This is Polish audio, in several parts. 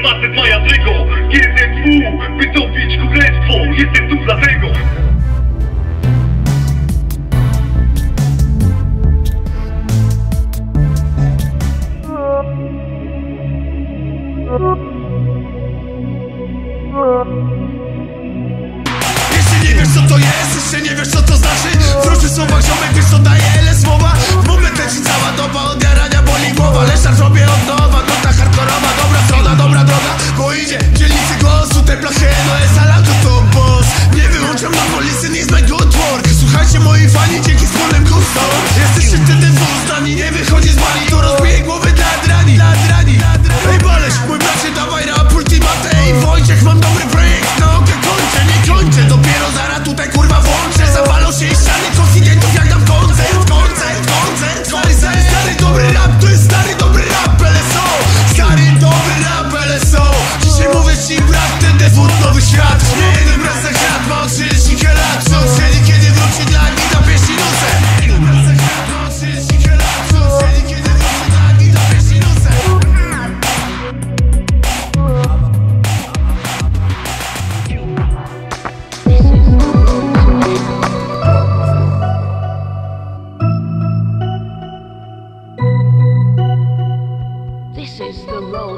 Facet ma jadrego, jeden pół, by dobić królestwo Jestem tu dlatego,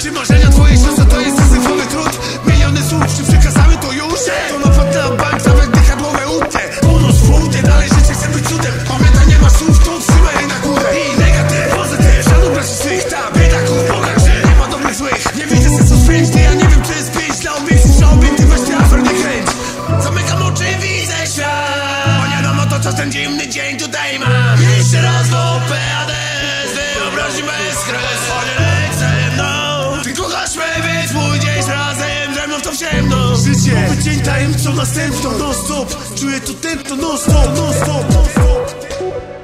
Tu manges rien de ciemno. Życie. Nowy dzień tajemnicą następną. Non stop. Czuję tu tętno non stop Non stop, non stop.